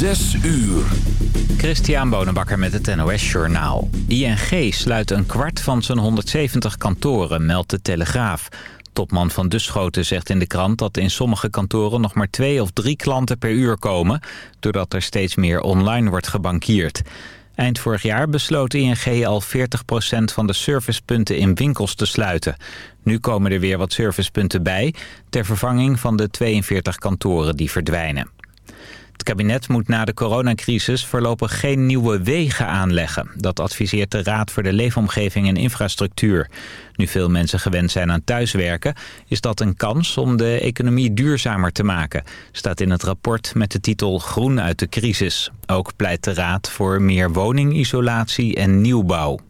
Zes uur. Christian Bonenbakker met het NOS Journaal. ING sluit een kwart van zijn 170 kantoren, meldt de Telegraaf. Topman van Duschoten zegt in de krant dat in sommige kantoren nog maar twee of drie klanten per uur komen... doordat er steeds meer online wordt gebankierd. Eind vorig jaar besloot ING al 40% van de servicepunten in winkels te sluiten. Nu komen er weer wat servicepunten bij... ter vervanging van de 42 kantoren die verdwijnen. Het kabinet moet na de coronacrisis voorlopig geen nieuwe wegen aanleggen. Dat adviseert de Raad voor de Leefomgeving en Infrastructuur. Nu veel mensen gewend zijn aan thuiswerken... is dat een kans om de economie duurzamer te maken. Staat in het rapport met de titel Groen uit de crisis. Ook pleit de Raad voor meer woningisolatie en nieuwbouw.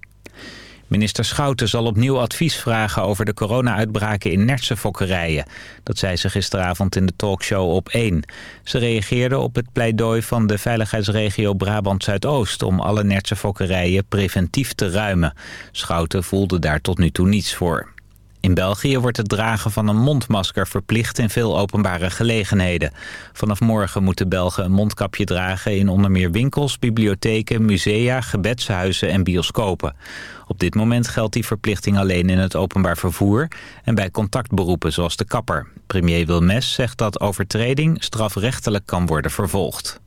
Minister Schouten zal opnieuw advies vragen over de corona-uitbraken in Nertse fokkerijen. Dat zei ze gisteravond in de talkshow op 1. Ze reageerde op het pleidooi van de veiligheidsregio Brabant-Zuidoost... om alle Nertse fokkerijen preventief te ruimen. Schouten voelde daar tot nu toe niets voor. In België wordt het dragen van een mondmasker verplicht in veel openbare gelegenheden. Vanaf morgen moeten Belgen een mondkapje dragen in onder meer winkels, bibliotheken, musea, gebedshuizen en bioscopen. Op dit moment geldt die verplichting alleen in het openbaar vervoer en bij contactberoepen zoals de kapper. Premier Wilmes zegt dat overtreding strafrechtelijk kan worden vervolgd.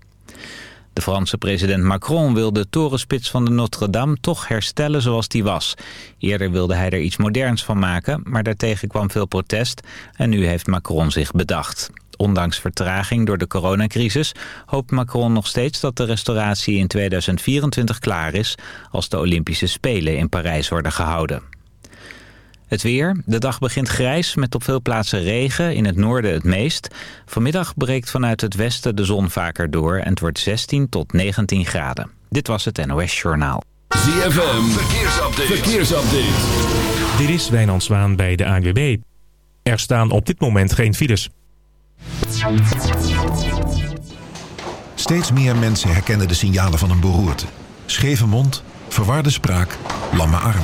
De Franse president Macron wil de torenspits van de Notre-Dame toch herstellen zoals die was. Eerder wilde hij er iets moderns van maken, maar daartegen kwam veel protest en nu heeft Macron zich bedacht. Ondanks vertraging door de coronacrisis hoopt Macron nog steeds dat de restauratie in 2024 klaar is als de Olympische Spelen in Parijs worden gehouden. Het weer. De dag begint grijs met op veel plaatsen regen, in het noorden het meest. Vanmiddag breekt vanuit het westen de zon vaker door en het wordt 16 tot 19 graden. Dit was het NOS Journaal. ZFM, verkeersupdate. verkeersupdate. Dit is Wijnand Zwaan bij de ANWB. Er staan op dit moment geen files. Steeds meer mensen herkennen de signalen van een beroerte. Scheve mond, verwarde spraak, lamme arm.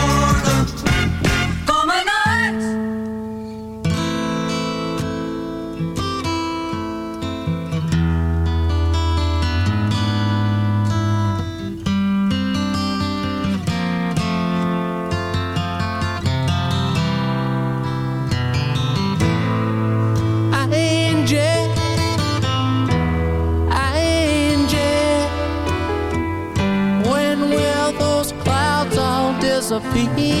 be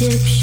Egyptian.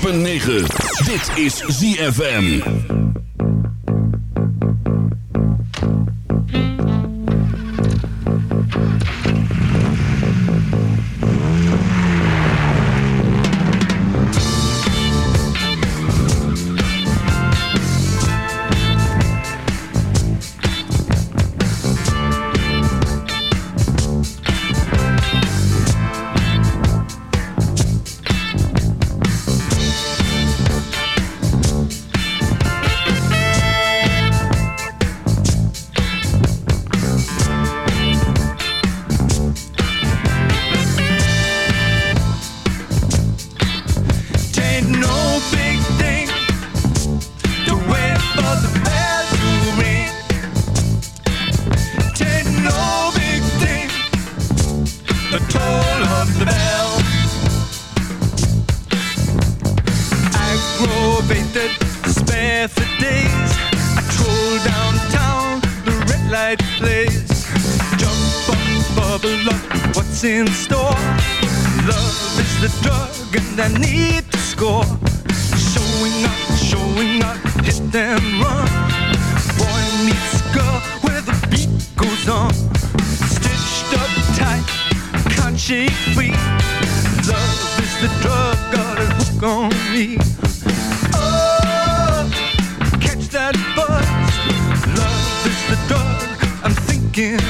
106.9. Dit is ZFM. need to score. Showing up, showing up, hit them run. Boy meets girl where the beat goes on. Stitched up tight, can't shake free. Love is the drug, got a hook on me. Oh, catch that buzz. Love is the drug, I'm thinking.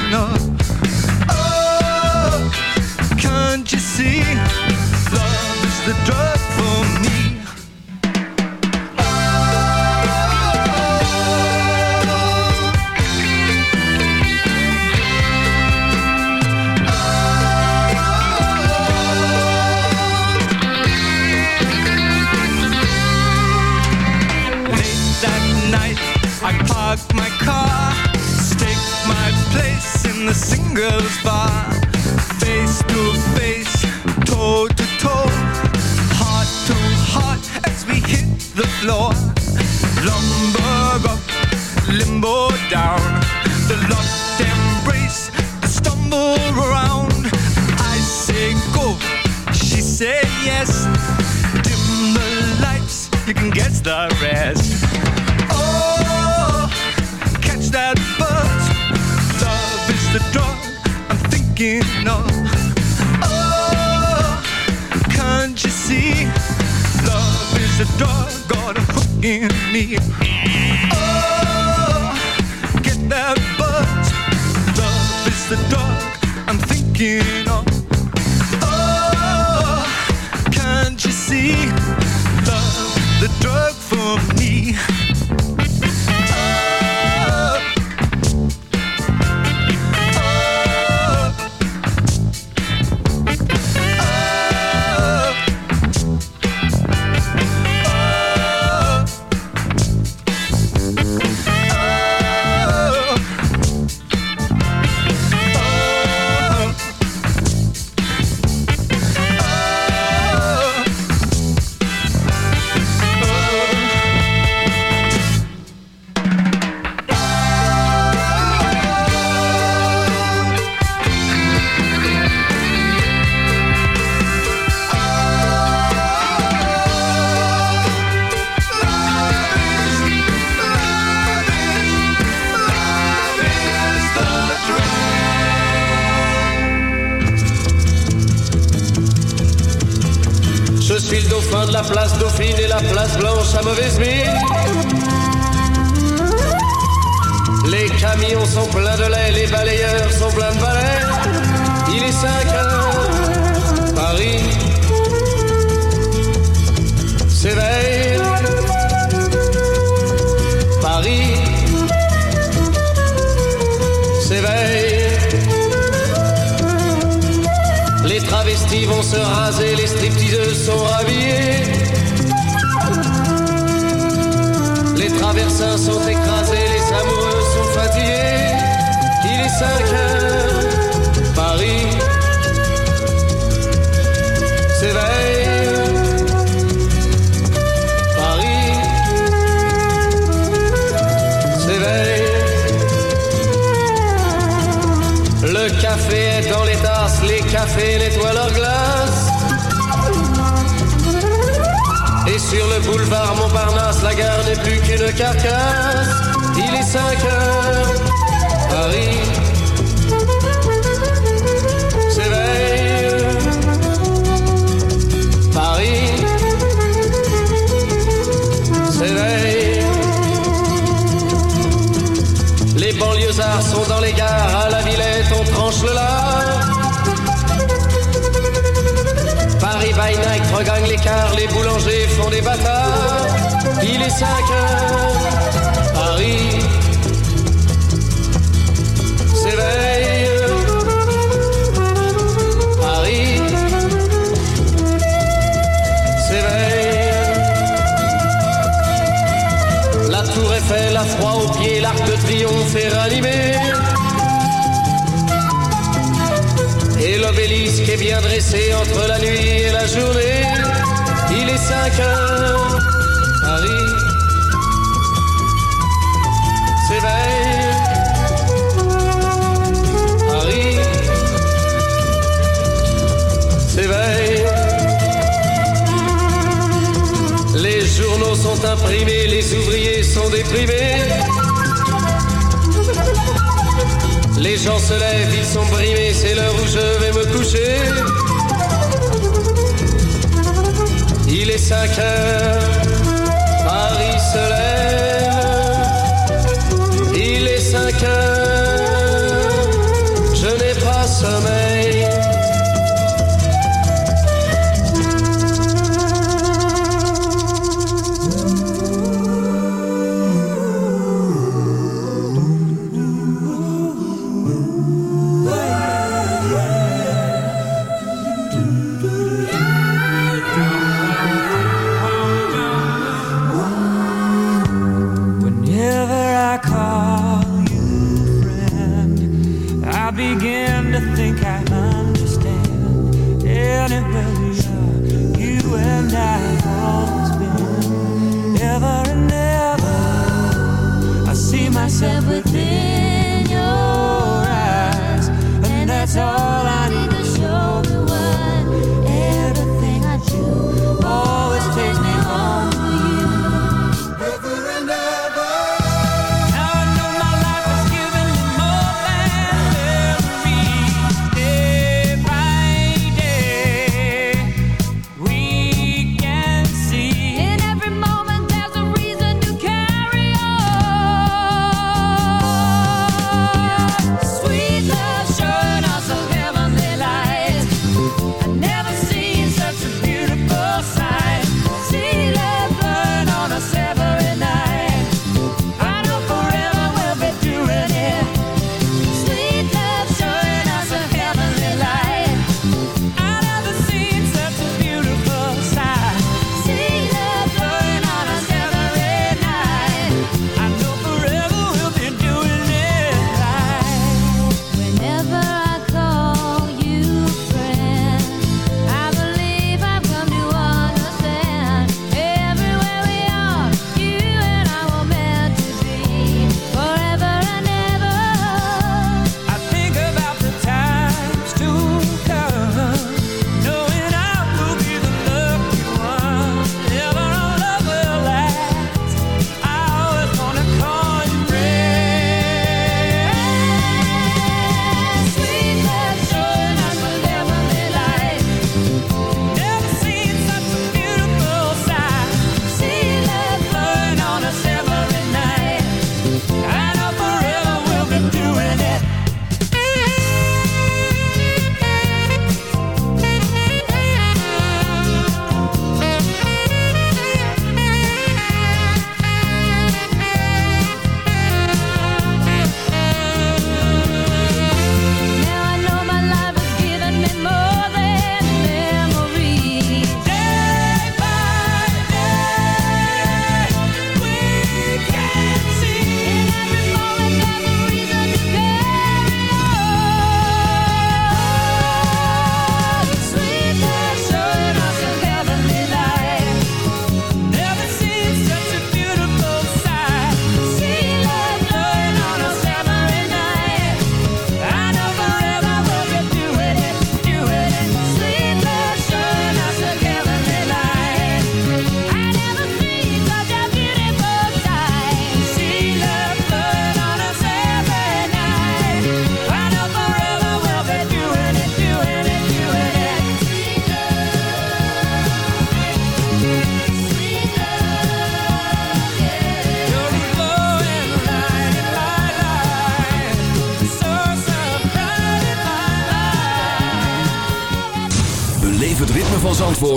me. Sur le boulevard Montparnasse, la gare n'est plus qu'une carcasse. Il est 5 heures, Paris regagne les cars, les boulangers font des bâtards. Il est 5 heures, Paris s'éveille. Paris s'éveille. La tour Eiffel a froid aux pieds, l'arc de triomphe est rallumé. Et l'obélisque est bien dressé entre la nuit et la journée. 5 heures, Paris s'éveille. Paris s'éveille. Les journaux sont imprimés, les ouvriers sont déprimés. Les gens se lèvent, ils sont brimés, c'est l'heure où je vais me coucher. Il est 5 heures, Paris se lève. Il est 5 heures, je n'ai pas sommeil.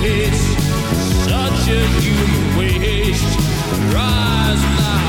waste, such a human waste. Rise now.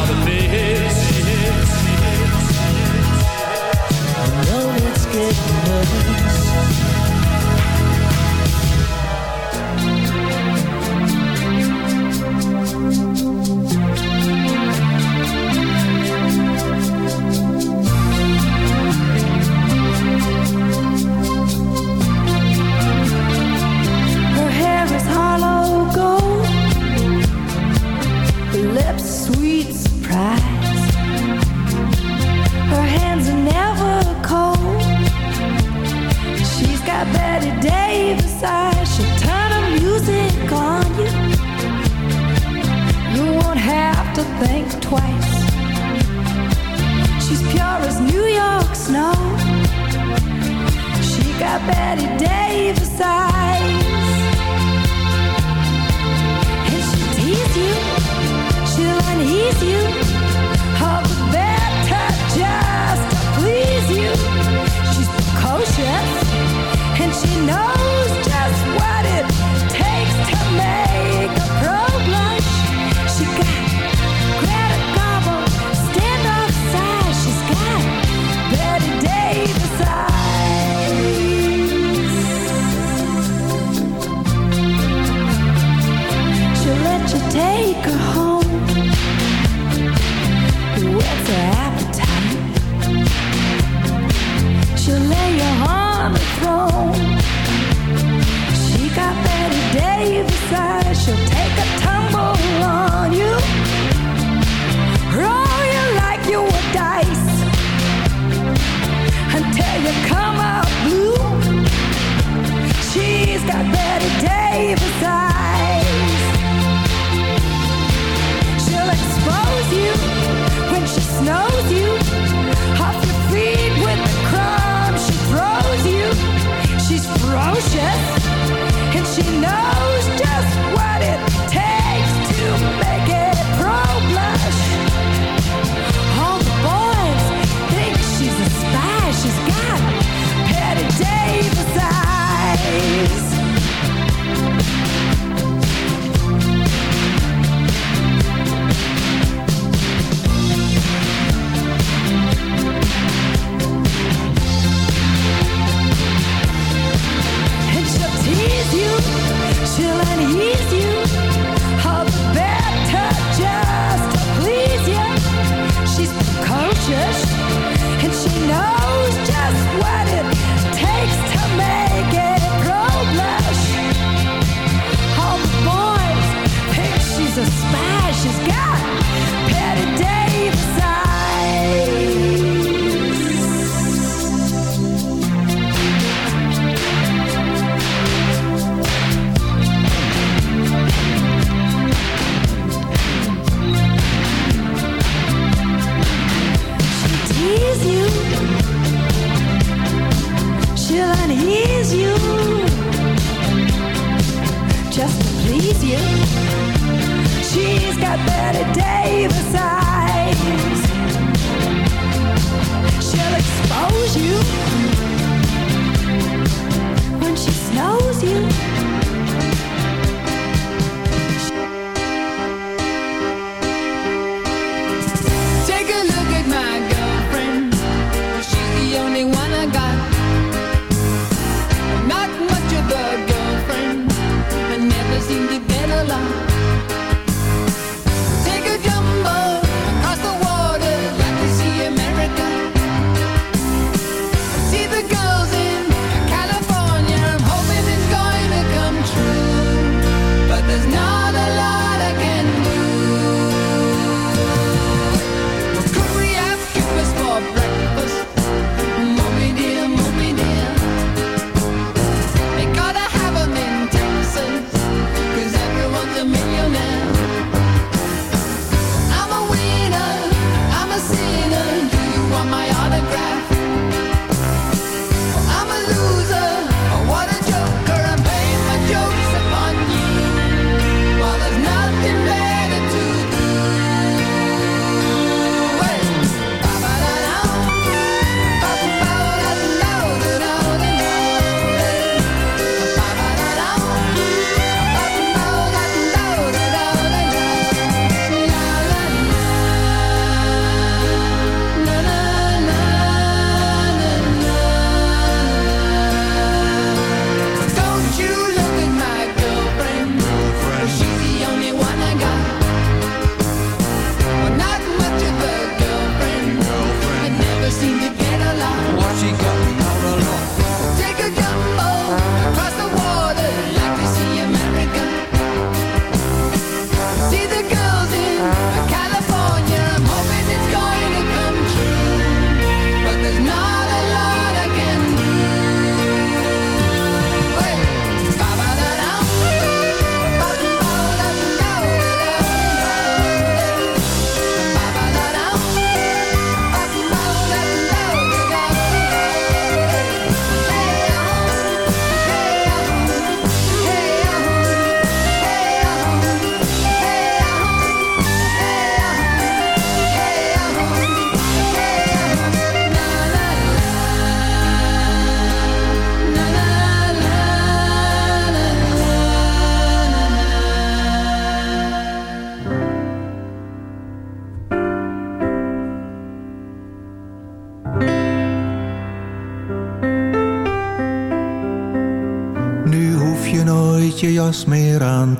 save us.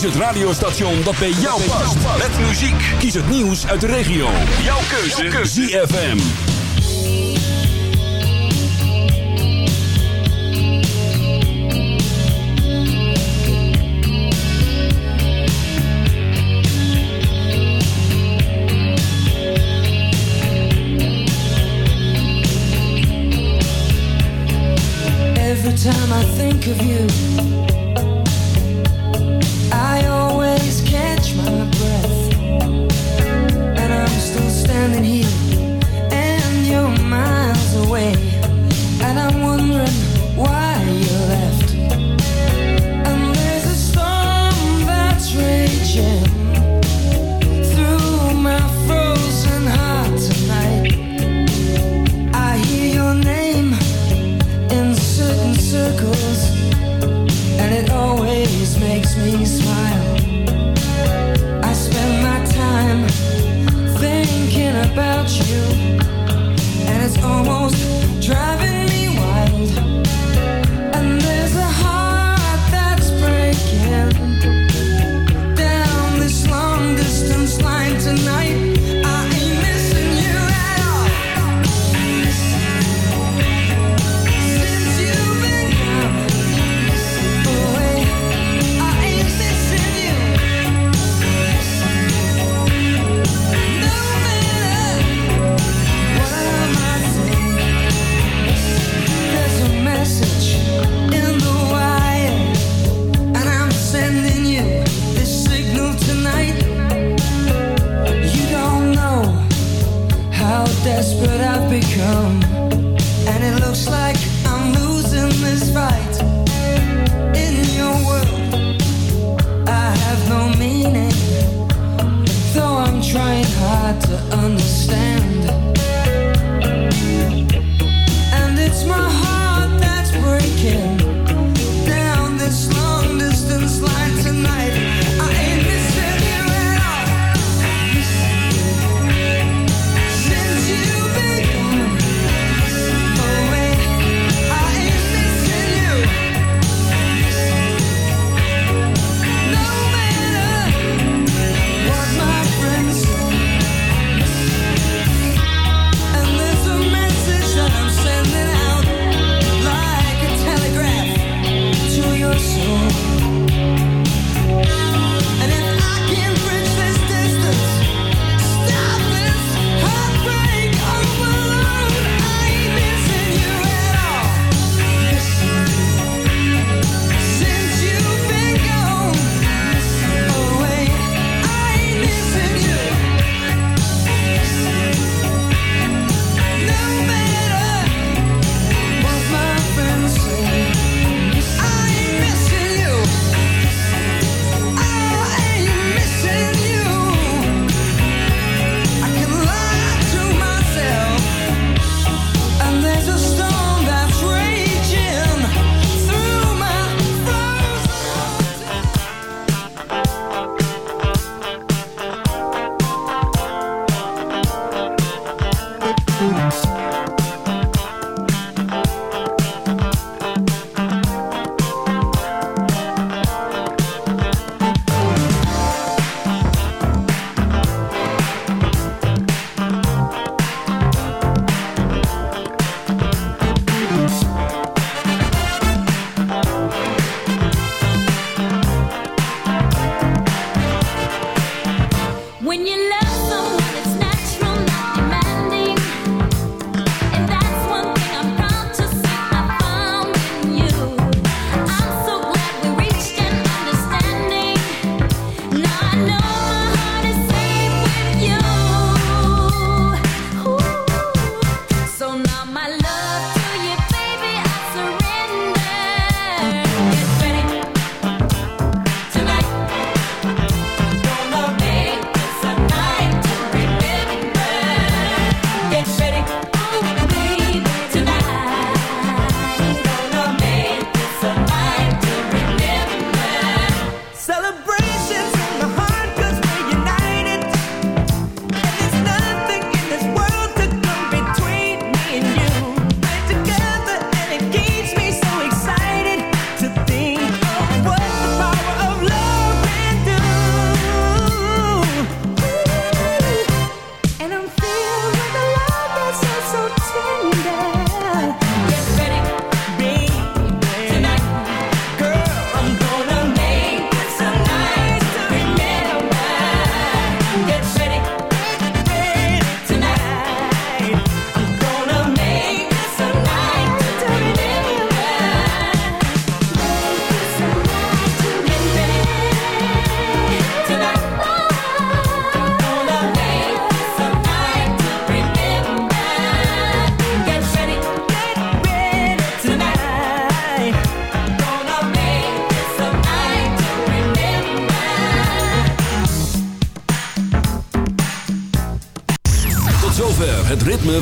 Kies het radiostation dat bij jou past. Met muziek. Kies het nieuws uit de regio. Jouw keuze. ZFM. Every time I think of you,